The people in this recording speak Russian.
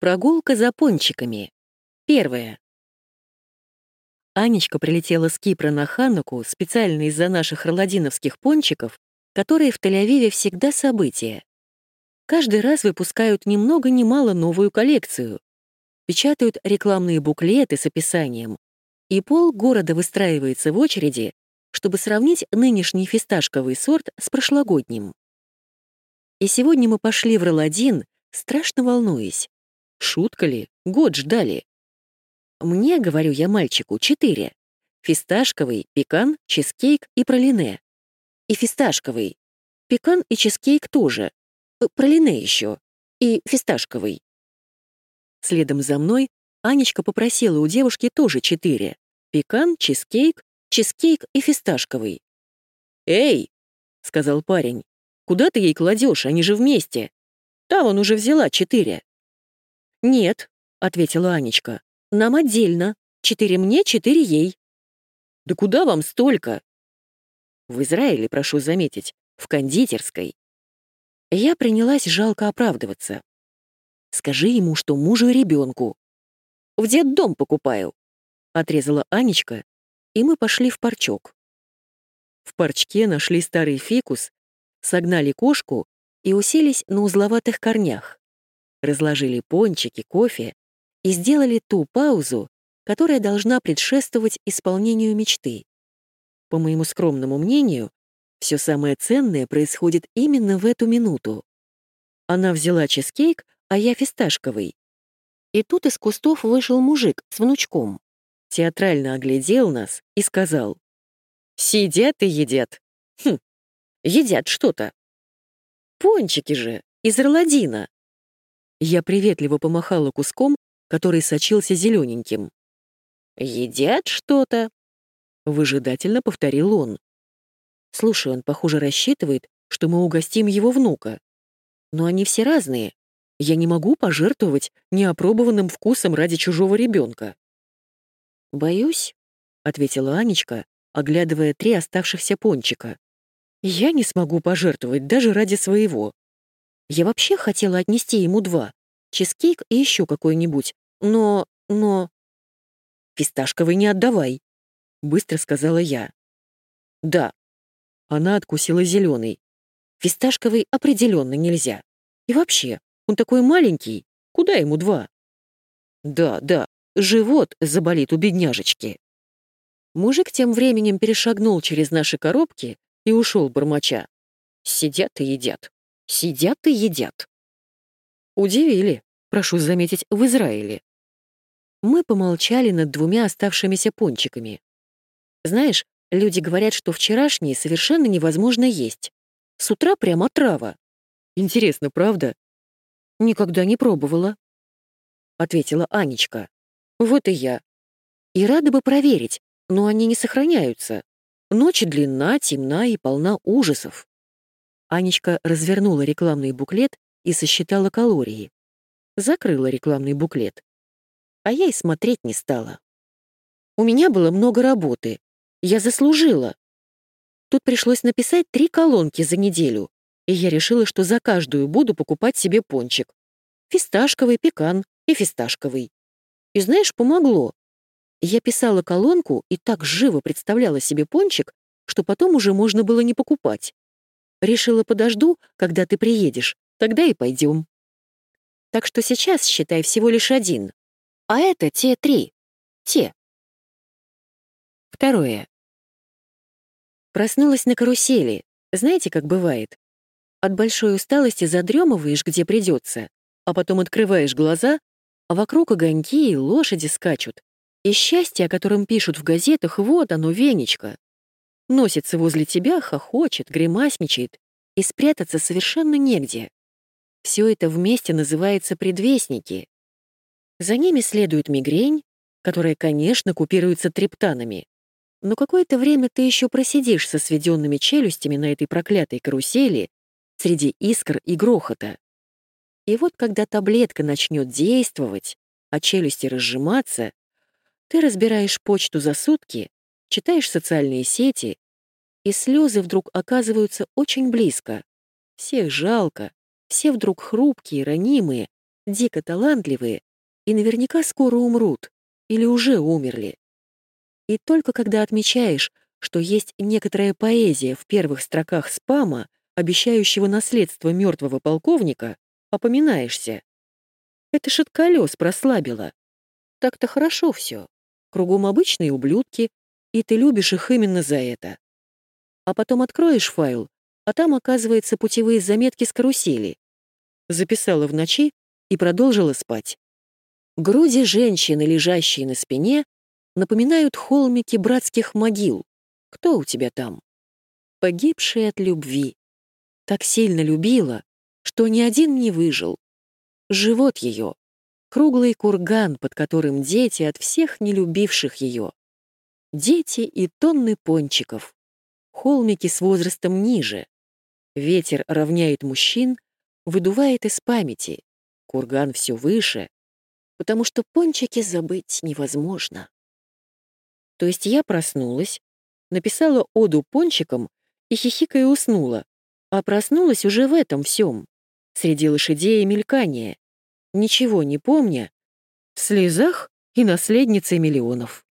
Прогулка за пончиками. Первое. Анечка прилетела с Кипра на Хануку специально из-за наших роладиновских пончиков, которые в Тель-Авиве всегда события. Каждый раз выпускают ни много ни мало новую коллекцию. Печатают рекламные буклеты с описанием. И пол города выстраивается в очереди, чтобы сравнить нынешний фисташковый сорт с прошлогодним. И сегодня мы пошли в Роладин, страшно волнуясь. Шутка ли? Год ждали. Мне, говорю я мальчику, четыре. Фисташковый, пекан, чизкейк и пролине. И фисташковый. Пекан и чизкейк тоже. Э, пролине еще. И фисташковый. Следом за мной Анечка попросила у девушки тоже четыре. Пекан, чизкейк, чизкейк и фисташковый. «Эй!» — сказал парень. «Куда ты ей кладешь? Они же вместе. Та он уже взяла четыре». «Нет», — ответила Анечка. Нам отдельно. Четыре мне, четыре ей. Да куда вам столько? В Израиле, прошу заметить, в кондитерской. Я принялась жалко оправдываться. Скажи ему, что мужу и ребенку. В детдом покупаю. Отрезала Анечка, и мы пошли в парчок. В парчке нашли старый фикус, согнали кошку и уселись на узловатых корнях. Разложили пончики, кофе, и сделали ту паузу, которая должна предшествовать исполнению мечты. По моему скромному мнению, все самое ценное происходит именно в эту минуту. Она взяла чизкейк, а я фисташковый. И тут из кустов вышел мужик с внучком. Театрально оглядел нас и сказал. «Сидят и едят. Хм, едят что-то. Пончики же, из Роладина». Я приветливо помахала куском, который сочился зелененьким. «Едят что-то?» — выжидательно повторил он. Слушай, он, похоже, рассчитывает, что мы угостим его внука. Но они все разные. Я не могу пожертвовать неопробованным вкусом ради чужого ребенка. «Боюсь», — ответила Анечка, оглядывая три оставшихся пончика. «Я не смогу пожертвовать даже ради своего. Я вообще хотела отнести ему два, чизкейк и еще какой-нибудь. Но... но... «Фисташковый не отдавай», — быстро сказала я. «Да». Она откусила зеленый. «Фисташковый определенно нельзя. И вообще, он такой маленький, куда ему два?» «Да, да, живот заболит у бедняжечки». Мужик тем временем перешагнул через наши коробки и ушел бормоча. Сидят и едят. Сидят и едят. Удивили, прошу заметить, в Израиле. Мы помолчали над двумя оставшимися пончиками. Знаешь, люди говорят, что вчерашние совершенно невозможно есть. С утра прямо трава. Интересно, правда? Никогда не пробовала. Ответила Анечка. Вот и я. И рада бы проверить, но они не сохраняются. Ночь длинна, темна и полна ужасов. Анечка развернула рекламный буклет и сосчитала калории. Закрыла рекламный буклет. А я и смотреть не стала. У меня было много работы. Я заслужила. Тут пришлось написать три колонки за неделю, и я решила, что за каждую буду покупать себе пончик. Фисташковый, пекан и фисташковый. И знаешь, помогло. Я писала колонку и так живо представляла себе пончик, что потом уже можно было не покупать. Решила, подожду, когда ты приедешь, тогда и пойдем. Так что сейчас, считай, всего лишь один. А это те три. Те. Второе. Проснулась на карусели. Знаете, как бывает? От большой усталости задремываешь, где придется, а потом открываешь глаза, а вокруг огоньки и лошади скачут. И счастье, о котором пишут в газетах, вот оно, венечко. Носится возле тебя, хохочет, гримасничает, и спрятаться совершенно негде. Все это вместе называется предвестники. За ними следует мигрень, которая, конечно, купируется триптанами. Но какое-то время ты еще просидишь со сведенными челюстями на этой проклятой карусели среди искр и грохота. И вот когда таблетка начнет действовать, а челюсти разжиматься, ты разбираешь почту за сутки, читаешь социальные сети, и слезы вдруг оказываются очень близко. Всех жалко, все вдруг хрупкие, ранимые, дико талантливые и наверняка скоро умрут или уже умерли. И только когда отмечаешь, что есть некоторая поэзия в первых строках спама, обещающего наследство мертвого полковника, опоминаешься. Это от колес прослабило. Так-то хорошо все. Кругом обычные ублюдки, и ты любишь их именно за это. А потом откроешь файл, а там, оказывается, путевые заметки с карусели. Записала в ночи и продолжила спать. Груди женщины, лежащие на спине, напоминают холмики братских могил. Кто у тебя там? Погибшие от любви. Так сильно любила, что ни один не выжил. Живот ее — круглый курган, под которым дети от всех не любивших ее. Дети и тонны пончиков. Холмики с возрастом ниже. Ветер равняет мужчин, выдувает из памяти. Курган все выше, потому что пончики забыть невозможно. То есть я проснулась, написала оду пончикам и хихикая уснула, а проснулась уже в этом всем, среди лошадей и мелькания, ничего не помня, в слезах и наследницей миллионов.